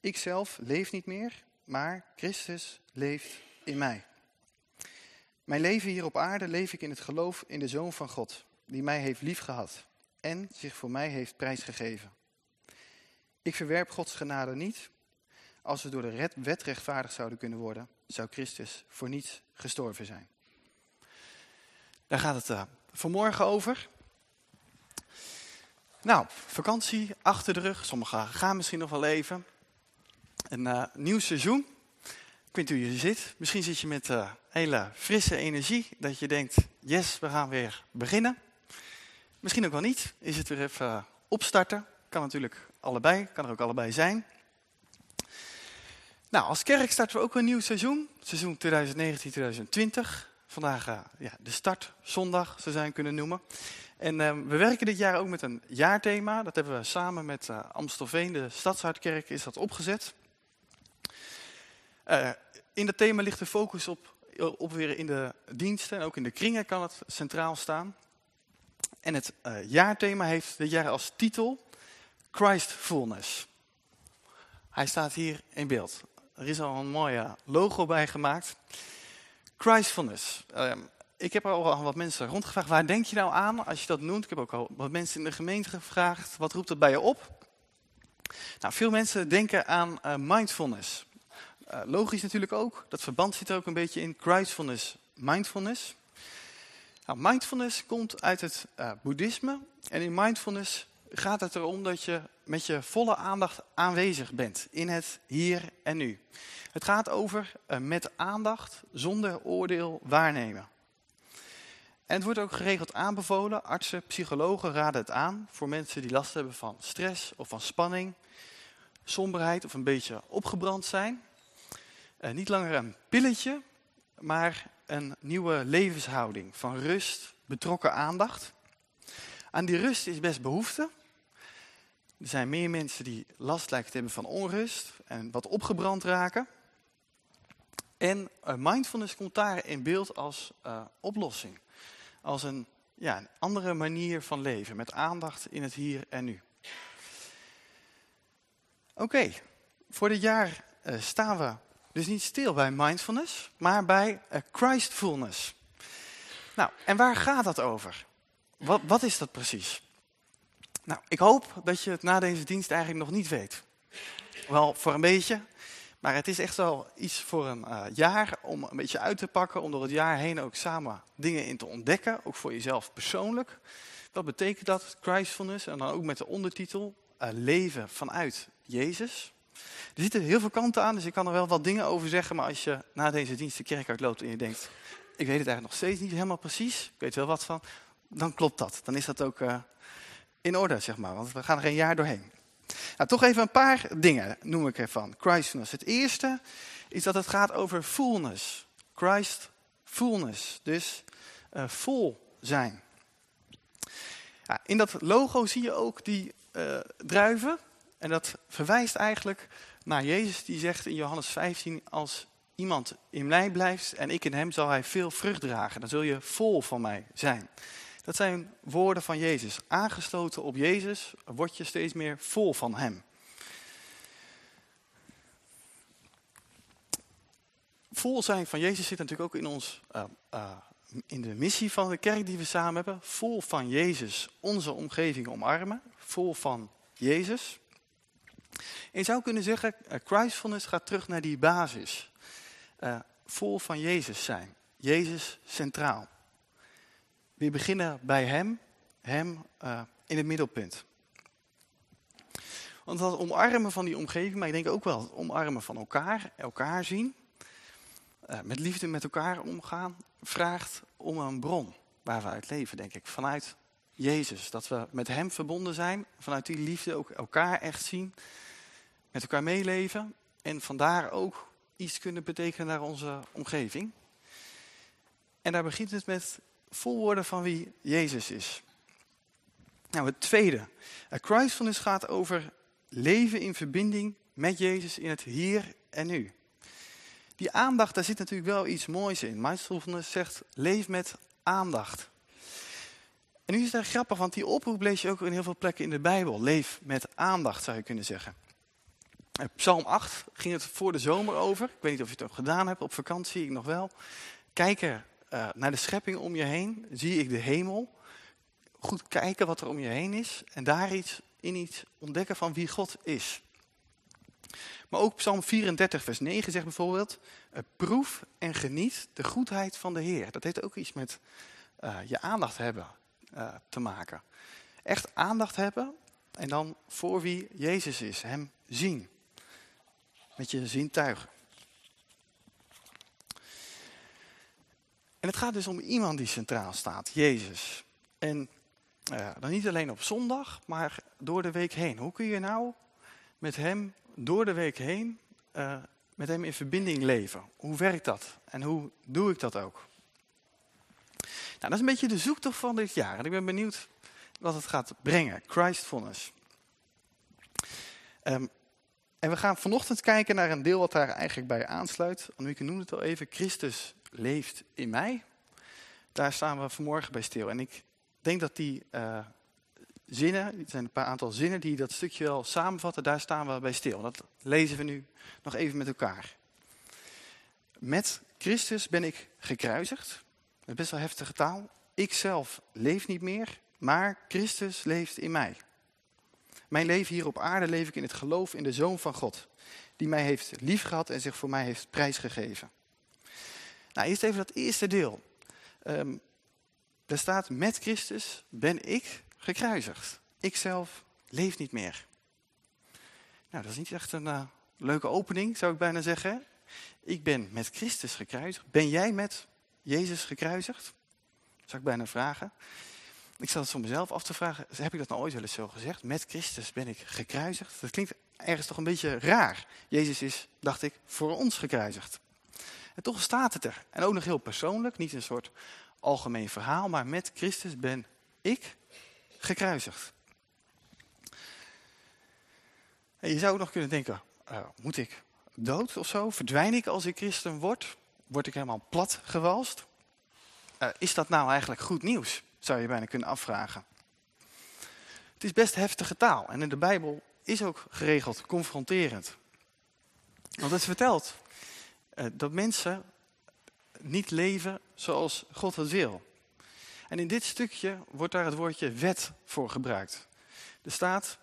Ik zelf leef niet meer, maar Christus leeft in mij. Mijn leven hier op aarde leef ik in het geloof in de Zoon van God, die mij heeft liefgehad en zich voor mij heeft prijsgegeven. Ik verwerp Gods genade niet. Als we door de wet rechtvaardig zouden kunnen worden, zou Christus voor niets gestorven zijn. Daar gaat het uh, vanmorgen over. Nou, vakantie achter de rug. Sommigen gaan misschien nog wel even. Een uh, nieuw seizoen. Ik weet niet hoe je zit. Misschien zit je met uh, hele frisse energie. Dat je denkt, yes, we gaan weer beginnen. Misschien ook wel niet. Is het weer even opstarten. Kan natuurlijk allebei. Kan er ook allebei zijn. Nou, als kerk starten we ook een nieuw seizoen. Seizoen 2019-2020. Vandaag ja, de start, zondag, zo zijn kunnen noemen. En we werken dit jaar ook met een jaarthema. Dat hebben we samen met Amstelveen, de Stadshartkerk, is dat opgezet. In dat thema ligt de focus op, op weer in de diensten en ook in de kringen kan het centraal staan. En het jaarthema heeft dit jaar als titel Christfulness. Hij staat hier in beeld. Er is al een mooie logo bij gemaakt. Christfulness. Uh, ik heb al wat mensen rondgevraagd, waar denk je nou aan als je dat noemt? Ik heb ook al wat mensen in de gemeente gevraagd, wat roept dat bij je op? Nou, veel mensen denken aan uh, mindfulness. Uh, logisch natuurlijk ook, dat verband zit er ook een beetje in. Christfulness, mindfulness. Nou, mindfulness komt uit het uh, boeddhisme. En in mindfulness gaat het erom dat je met je volle aandacht aanwezig bent in het hier en nu. Het gaat over uh, met aandacht, zonder oordeel waarnemen. En het wordt ook geregeld aanbevolen, artsen, psychologen raden het aan voor mensen die last hebben van stress of van spanning, somberheid of een beetje opgebrand zijn. Uh, niet langer een pilletje, maar een nieuwe levenshouding van rust, betrokken aandacht. Aan die rust is best behoefte. Er zijn meer mensen die last lijken te hebben van onrust en wat opgebrand raken. En uh, mindfulness komt daar in beeld als uh, oplossing. Als een, ja, een andere manier van leven, met aandacht in het hier en nu. Oké, voor dit jaar staan we dus niet stil bij mindfulness, maar bij Christfulness. Nou, en waar gaat dat over? Wat, wat is dat precies? Nou, ik hoop dat je het na deze dienst eigenlijk nog niet weet. Wel voor een beetje, maar het is echt wel iets voor een uh, jaar om een beetje uit te pakken, om door het jaar heen ook samen dingen in te ontdekken, ook voor jezelf persoonlijk. Wat betekent dat, Christfulness, en dan ook met de ondertitel, uh, leven vanuit Jezus. Er zitten heel veel kanten aan, dus ik kan er wel wat dingen over zeggen, maar als je na deze dienst de kerk uitloopt en je denkt, ik weet het eigenlijk nog steeds niet helemaal precies, ik weet wel wat van, dan klopt dat. Dan is dat ook uh, in orde, zeg maar, want we gaan er een jaar doorheen. Nou, toch even een paar dingen noem ik ervan. Christfulness. Het eerste is dat het gaat over fullness. Christ fullness. Dus uh, vol zijn. Ja, in dat logo zie je ook die uh, druiven. En dat verwijst eigenlijk naar Jezus die zegt in Johannes 15... als iemand in mij blijft en ik in hem zal hij veel vrucht dragen. Dan zul je vol van mij zijn. Dat zijn woorden van Jezus. Aangesloten op Jezus word je steeds meer vol van hem. Vol zijn van Jezus zit natuurlijk ook in, ons, uh, uh, in de missie van de kerk die we samen hebben. Vol van Jezus onze omgeving omarmen. Vol van Jezus. En je zou kunnen zeggen, uh, Christfulness gaat terug naar die basis. vol van Jezus zijn. Jezus centraal. We beginnen bij hem, hem uh, in het middelpunt. Want dat omarmen van die omgeving, maar ik denk ook wel het omarmen van elkaar, elkaar zien, met liefde met elkaar omgaan, vraagt om een bron waar we uit leven, denk ik. Vanuit Jezus, dat we met hem verbonden zijn, vanuit die liefde ook elkaar echt zien, met elkaar meeleven en vandaar ook iets kunnen betekenen naar onze omgeving. En daar begint het met vol worden van wie Jezus is. Nou, het tweede. Christfulness gaat over leven in verbinding met Jezus in het hier en nu. Die aandacht, daar zit natuurlijk wel iets moois in. Mindfulness zegt, leef met aandacht. En nu is het grappig, want die oproep lees je ook in heel veel plekken in de Bijbel. Leef met aandacht, zou je kunnen zeggen. Eh, Psalm 8 ging het voor de zomer over. Ik weet niet of je het ook gedaan hebt op vakantie, ik nog wel. Kijken uh, naar de schepping om je heen, zie ik de hemel. Goed kijken wat er om je heen is en daar iets in iets ontdekken van wie God is. Maar ook Psalm 34 vers 9 zegt bijvoorbeeld, eh, proef en geniet de goedheid van de Heer. Dat heeft ook iets met je aandacht hebben uh, te maken. Echt aandacht hebben en dan voor wie Jezus is, hem zien. Met je zintuigen. En het gaat dus om iemand die centraal staat, Jezus. En uh, dan niet alleen op zondag, maar door de week heen. Hoe kun je nou met hem door de week heen uh, met hem in verbinding leven? Hoe werkt dat? En hoe doe ik dat ook? Nou, dat is een beetje de zoektocht van dit jaar. En ik ben benieuwd wat het gaat brengen. Christfulness. Um, en we gaan vanochtend kijken naar een deel wat daar eigenlijk bij aansluit. Annemieke noemde het al even. Christus leeft in mij. Daar staan we vanmorgen bij stil. En ik denk dat die uh, zinnen, het zijn een paar aantal zinnen die dat stukje wel samenvatten, daar staan we bij stil. Dat lezen we nu nog even met elkaar. Met Christus ben ik gekruisigd. Met best wel heftige taal. Ik zelf leef niet meer, maar Christus leeft in mij. Mijn leven hier op aarde leef ik in het geloof in de Zoon van God. Die mij heeft liefgehad en zich voor mij heeft prijsgegeven. Nou, eerst even dat eerste deel. Um, daar staat, met Christus ben ik gekruisigd. Ik zelf leef niet meer. Nou, dat is niet echt een uh, leuke opening, zou ik bijna zeggen. Ik ben met Christus gekruisigd. Ben jij met Jezus gekruisigd? Zou ik bijna vragen. Ik zat het voor mezelf af te vragen, heb ik dat nou ooit wel eens zo gezegd? Met Christus ben ik gekruisigd. Dat klinkt ergens toch een beetje raar. Jezus is, dacht ik, voor ons gekruisigd. En toch staat het er. En ook nog heel persoonlijk, niet een soort algemeen verhaal, maar met Christus ben ik gekruisigd. En je zou ook nog kunnen denken, uh, moet ik dood of zo? Verdwijn ik als ik christen word? Word ik helemaal plat gewalst? Uh, is dat nou eigenlijk goed nieuws? Zou je bijna kunnen afvragen. Het is best heftige taal en in de Bijbel is ook geregeld confronterend. Want het vertelt uh, dat mensen niet leven zoals God het wil. En in dit stukje wordt daar het woordje wet voor gebruikt. Er staat,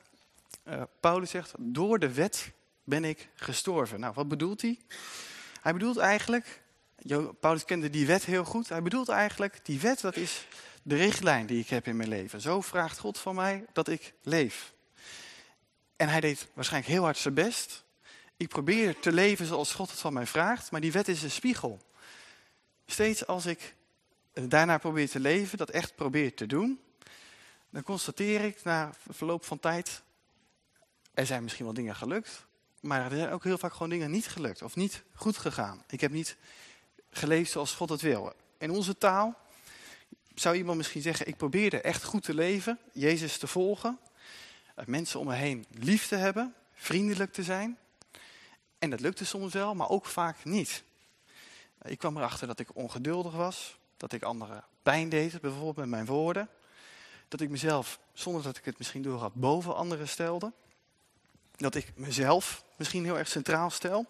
uh, Paulus zegt, door de wet ben ik gestorven. Nou, wat bedoelt hij? Hij bedoelt eigenlijk, Paulus kende die wet heel goed. Hij bedoelt eigenlijk, die wet dat is de richtlijn die ik heb in mijn leven. Zo vraagt God van mij dat ik leef. En hij deed waarschijnlijk heel hard zijn best. Ik probeer te leven zoals God het van mij vraagt, maar die wet is een spiegel. Steeds als ik daarna probeer te leven, dat echt probeer te doen, dan constateer ik na verloop van tijd, er zijn misschien wel dingen gelukt, maar er zijn ook heel vaak gewoon dingen niet gelukt of niet goed gegaan. Ik heb niet geleefd zoals God het wil. In onze taal zou iemand misschien zeggen, ik probeerde echt goed te leven, Jezus te volgen, mensen om me heen lief te hebben, vriendelijk te zijn. En dat lukte soms wel, maar ook vaak niet. Ik kwam erachter dat ik ongeduldig was, dat ik anderen pijn deed, bijvoorbeeld met mijn woorden. Dat ik mezelf, zonder dat ik het misschien door had, boven anderen stelde. Dat ik mezelf misschien heel erg centraal stel.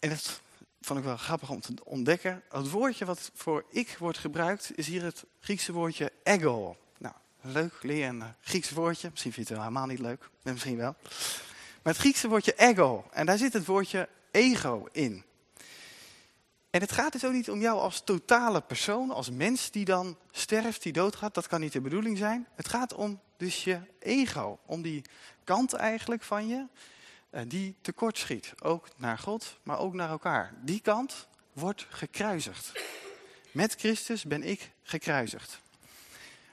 En dat vond ik wel grappig om te ontdekken. Het woordje wat voor ik wordt gebruikt is hier het Griekse woordje ego. Nou, leuk, leer een Grieks woordje. Misschien vind je het helemaal niet leuk, misschien wel. Maar het Griekse woordje ego. En daar zit het woordje ego in. En het gaat dus ook niet om jou als totale persoon, als mens die dan sterft, die doodgaat. Dat kan niet de bedoeling zijn. Het gaat om dus je ego. Om die kant eigenlijk van je, eh, die tekort schiet. Ook naar God, maar ook naar elkaar. Die kant wordt gekruisigd. Met Christus ben ik gekruisigd.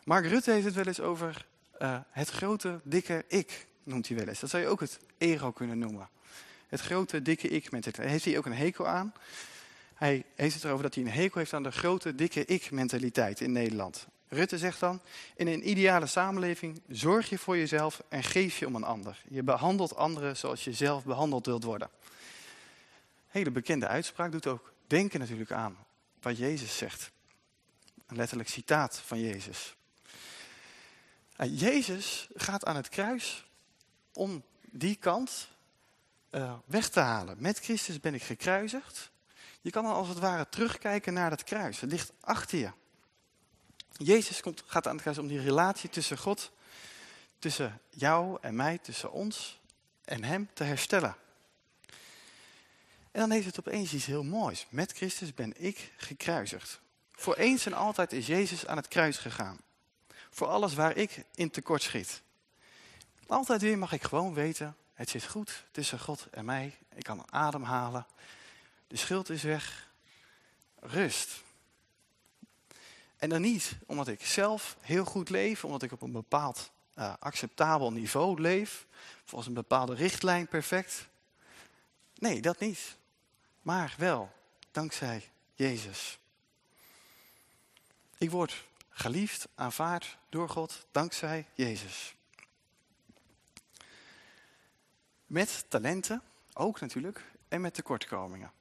Mark Rutte heeft het wel eens over uh, het grote, dikke ik, noemt hij wel eens. Dat zou je ook het ego kunnen noemen. Het grote, dikke ik. Daar heeft hij ook een hekel aan. Hij heeft het erover dat hij een hekel heeft aan de grote, dikke ik-mentaliteit in Nederland. Rutte zegt dan, in een ideale samenleving zorg je voor jezelf en geef je om een ander. Je behandelt anderen zoals je zelf behandeld wilt worden. Hele bekende uitspraak doet ook denken natuurlijk aan wat Jezus zegt. Een letterlijk citaat van Jezus. Jezus gaat aan het kruis om die kant uh, weg te halen. Met Christus ben ik gekruisigd. Je kan dan als het ware terugkijken naar dat kruis. Het ligt achter je. Jezus komt, gaat aan het kruis om die relatie tussen God, tussen jou en mij, tussen ons en hem te herstellen. En dan heeft het opeens iets heel moois. Met Christus ben ik gekruisigd. Voor eens en altijd is Jezus aan het kruis gegaan. Voor alles waar ik in tekort schiet. Altijd weer mag ik gewoon weten, het zit goed tussen God en mij. Ik kan ademhalen. De schuld is weg. Rust. En dan niet omdat ik zelf heel goed leef, omdat ik op een bepaald uh, acceptabel niveau leef, volgens een bepaalde richtlijn perfect. Nee, dat niet. Maar wel dankzij Jezus. Ik word geliefd, aanvaard door God, dankzij Jezus. Met talenten, ook natuurlijk, en met tekortkomingen.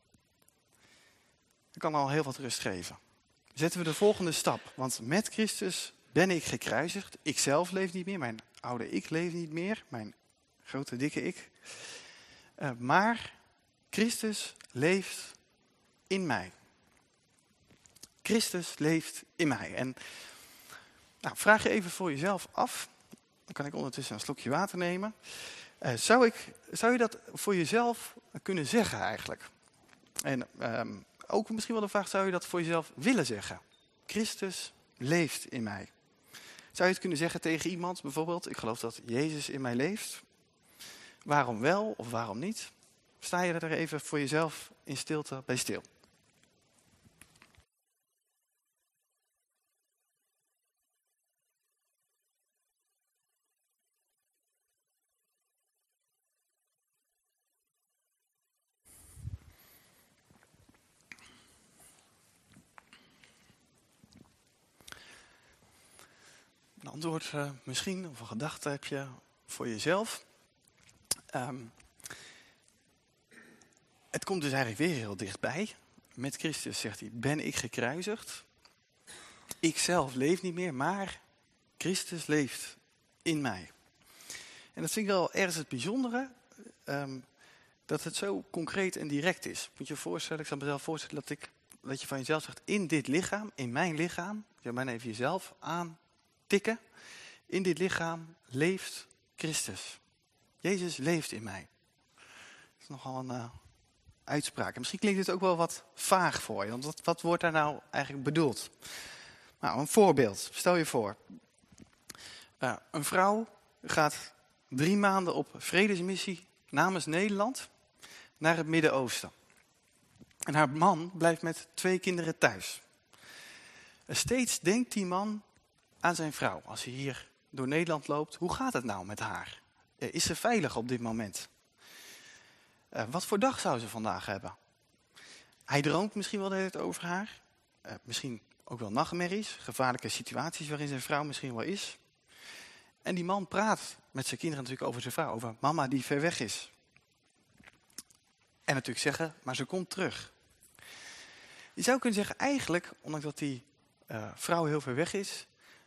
Dat kan al heel wat rust geven. Zetten we de volgende stap. Want met Christus ben ik gekruisigd. Ik zelf leef niet meer. Mijn oude ik leeft niet meer. Mijn grote dikke ik. Uh, maar Christus leeft in mij. Christus leeft in mij. En nou, vraag je even voor jezelf af. Dan kan ik ondertussen een slokje water nemen. Uh, zou, ik, zou je dat voor jezelf kunnen zeggen eigenlijk? En um, ook misschien wel de vraag, zou je dat voor jezelf willen zeggen? Christus leeft in mij. Zou je het kunnen zeggen tegen iemand bijvoorbeeld, ik geloof dat Jezus in mij leeft. Waarom wel of waarom niet? Sta je er even voor jezelf in stilte bij stil? Antwoord uh, misschien, of een gedachte heb je voor jezelf. Um, het komt dus eigenlijk weer heel dichtbij. Met Christus zegt hij, ben ik gekruisigd. Ik zelf leef niet meer, maar Christus leeft in mij. En dat vind ik wel ergens het bijzondere, um, dat het zo concreet en direct is. Moet je je voorstellen, ik zal mezelf voorstellen dat, ik, dat je van jezelf zegt, in dit lichaam, in mijn lichaam, je maar even jezelf aantikken. In dit lichaam leeft Christus. Jezus leeft in mij. Dat is nogal een uh, uitspraak. En misschien klinkt dit ook wel wat vaag voor je. Want wat, wat wordt daar nou eigenlijk bedoeld? Nou, een voorbeeld. Stel je voor. Uh, een vrouw gaat drie maanden op vredesmissie namens Nederland naar het Midden-Oosten. En haar man blijft met twee kinderen thuis. Steeds denkt die man aan zijn vrouw als hij hier door Nederland loopt. Hoe gaat het nou met haar? Eh, is ze veilig op dit moment? Uh, wat voor dag zou ze vandaag hebben? Hij droomt misschien wel de hele tijd over haar. Uh, misschien ook wel nachtmerries, gevaarlijke situaties waarin zijn vrouw misschien wel is. En die man praat met zijn kinderen natuurlijk over zijn vrouw, over mama die ver weg is. En natuurlijk zeggen, maar ze komt terug. Je zou kunnen zeggen, eigenlijk, ondanks dat die vrouw heel ver weg is,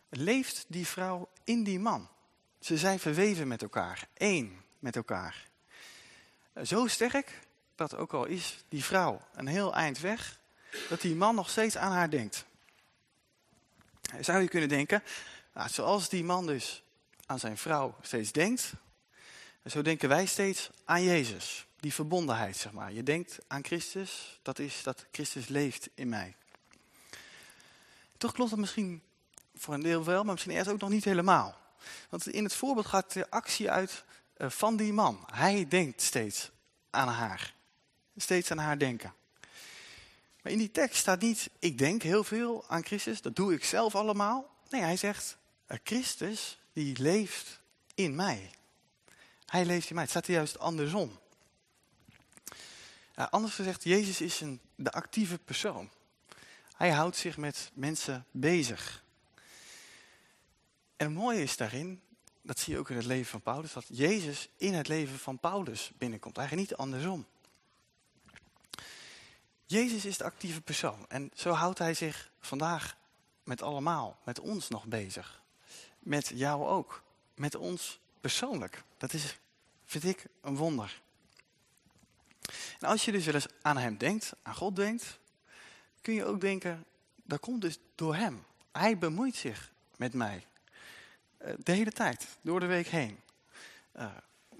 leeft die vrouw in die man. Ze zijn verweven met elkaar, één met elkaar. Zo sterk dat ook al is die vrouw een heel eind weg, dat die man nog steeds aan haar denkt. Zou je kunnen denken, nou, zoals die man dus aan zijn vrouw steeds denkt, zo denken wij steeds aan Jezus. Die verbondenheid, zeg maar. Je denkt aan Christus, dat is dat Christus leeft in mij. Toch klopt dat misschien voor een deel wel, maar misschien eerst ook nog niet helemaal. Want in het voorbeeld gaat de actie uit uh, van die man. Hij denkt steeds aan haar. Steeds aan haar denken. Maar in die tekst staat niet, ik denk heel veel aan Christus, dat doe ik zelf allemaal. Nee, hij zegt, uh, Christus die leeft in mij. Hij leeft in mij. Het staat juist andersom. Uh, anders gezegd, Jezus is een, de actieve persoon. Hij houdt zich met mensen bezig. En het mooie is daarin, dat zie je ook in het leven van Paulus, dat Jezus in het leven van Paulus binnenkomt. Eigenlijk niet andersom. Jezus is de actieve persoon en zo houdt hij zich vandaag met allemaal, met ons nog bezig. Met jou ook, met ons persoonlijk. Dat is vind ik een wonder. En als je dus wel eens aan hem denkt, aan God denkt, kun je ook denken, dat komt dus door hem. Hij bemoeit zich met mij. Eh, de hele tijd, door de week heen. Uh,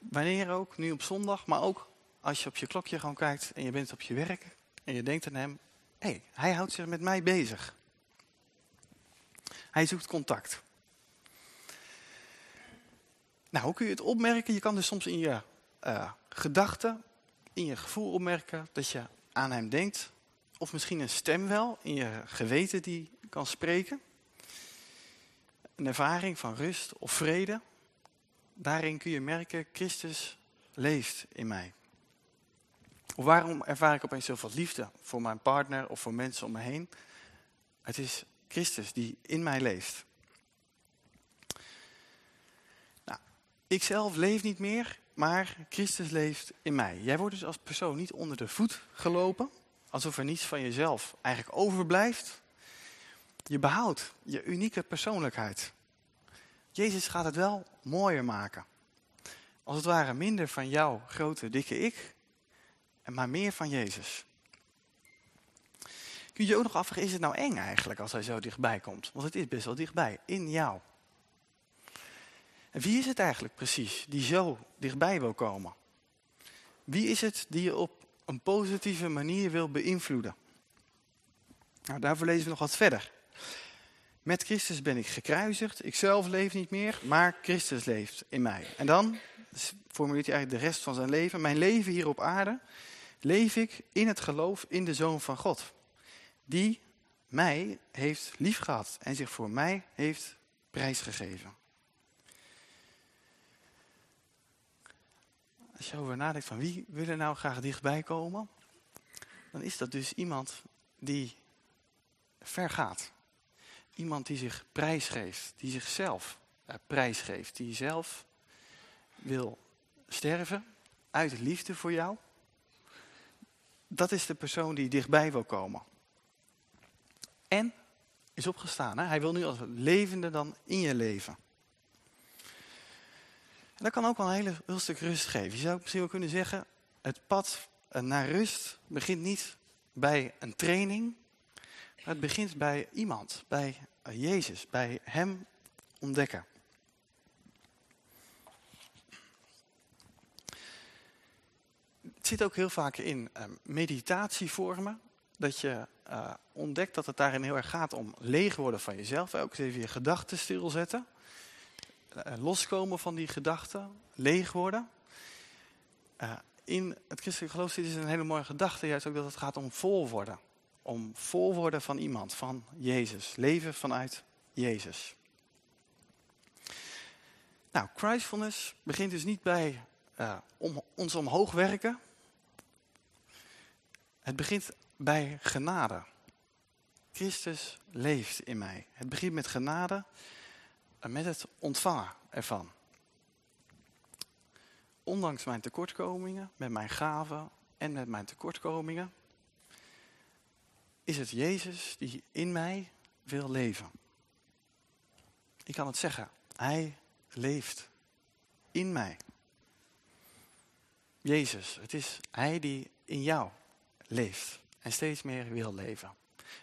wanneer ook, nu op zondag, maar ook als je op je klokje gewoon kijkt en je bent op je werk en je denkt aan hem, hé, hey, hij houdt zich met mij bezig. Hij zoekt contact. Nou, hoe kun je het opmerken? Je kan dus soms in je uh, gedachten, in je gevoel opmerken dat je aan hem denkt. Of misschien een stem wel in je geweten die kan spreken. Een ervaring van rust of vrede. Daarin kun je merken, Christus leeft in mij. Of waarom ervaar ik opeens zoveel liefde voor mijn partner of voor mensen om me heen? Het is Christus die in mij leeft. Nou, ik zelf leef niet meer, maar Christus leeft in mij. Jij wordt dus als persoon niet onder de voet gelopen, alsof er niets van jezelf eigenlijk overblijft. Je behoudt je unieke persoonlijkheid. Jezus gaat het wel mooier maken. Als het ware minder van jouw grote, dikke ik, en maar meer van Jezus. Kun je je ook nog afvragen, is het nou eng eigenlijk als hij zo dichtbij komt? Want het is best wel dichtbij, in jou. En wie is het eigenlijk precies die zo dichtbij wil komen? Wie is het die je op een positieve manier wil beïnvloeden? Nou, daarvoor lezen we nog wat verder. Met Christus ben ik gekruisigd. Ik zelf leef niet meer, maar Christus leeft in mij. En dan formuleert hij eigenlijk de rest van zijn leven. Mijn leven hier op aarde leef ik in het geloof in de Zoon van God. Die mij heeft liefgehad en zich voor mij heeft prijsgegeven. Als je over nadenkt van wie wil er nou graag dichtbij komen, dan is dat dus iemand die ver gaat. Iemand die zich prijsgeeft, die zichzelf uh, prijsgeeft, die zelf wil sterven uit liefde voor jou. Dat is de persoon die dichtbij wil komen. En is opgestaan. Hè? Hij wil nu als levende dan in je leven. En dat kan ook wel een hele, heel stuk rust geven. Je zou misschien wel kunnen zeggen, het pad naar rust begint niet bij een training. Maar het begint bij iemand, bij Jezus, bij hem ontdekken. Het zit ook heel vaak in uh, meditatievormen. Dat je uh, ontdekt dat het daarin heel erg gaat om leeg worden van jezelf. Ook eens even je gedachten stilzetten. Uh, loskomen van die gedachten. Leeg worden. in het christelijk geloof zit dus een hele mooie gedachte. Juist ook dat het gaat om vol worden. Om vol worden van iemand. Van Jezus. Leven vanuit Jezus. Nou, Christfulness begint dus niet bij om, ons omhoog werken. Het begint bij genade. Christus leeft in mij. Het begint met genade en met het ontvangen ervan. Ondanks mijn tekortkomingen, met mijn gaven en met mijn tekortkomingen, is het Jezus die in mij wil leven. Ik kan het zeggen, Hij leeft in mij. Jezus, het is Hij die in jou leeft en steeds meer wil leven.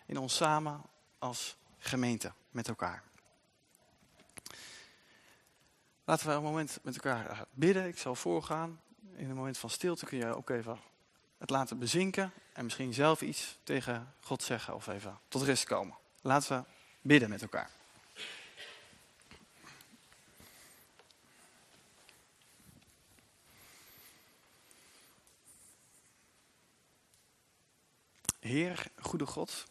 In ons samen als gemeente met elkaar. Laten we een moment met elkaar eh, bidden. Ik zal voorgaan. In een moment van stilte kun je ook even het laten bezinken. En misschien zelf iets tegen God zeggen of even tot rust komen. Laten we bidden met elkaar. Heer, goede God,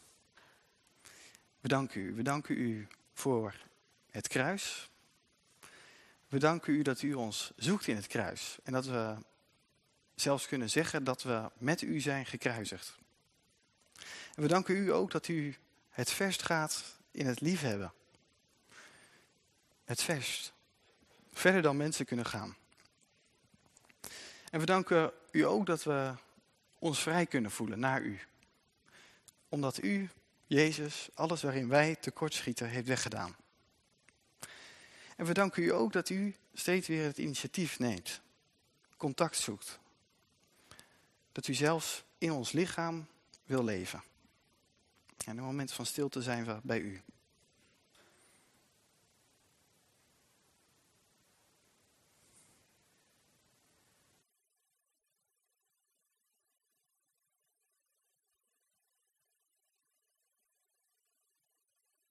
we danken u. We danken u voor het kruis. We danken u dat u ons zoekt in het kruis. En dat we zelfs kunnen zeggen dat we met u zijn gekruisigd. En we danken u ook dat u het verst gaat in het liefhebben. Het verst. Verder dan mensen kunnen gaan. En we danken u ook dat we ons vrij kunnen voelen naar u omdat u, Jezus, alles waarin wij tekortschieten heeft weggedaan. En we danken u ook dat u steeds weer het initiatief neemt. contact zoekt. Dat u zelfs in ons lichaam wil leven. En een moment van stilte zijn we bij u.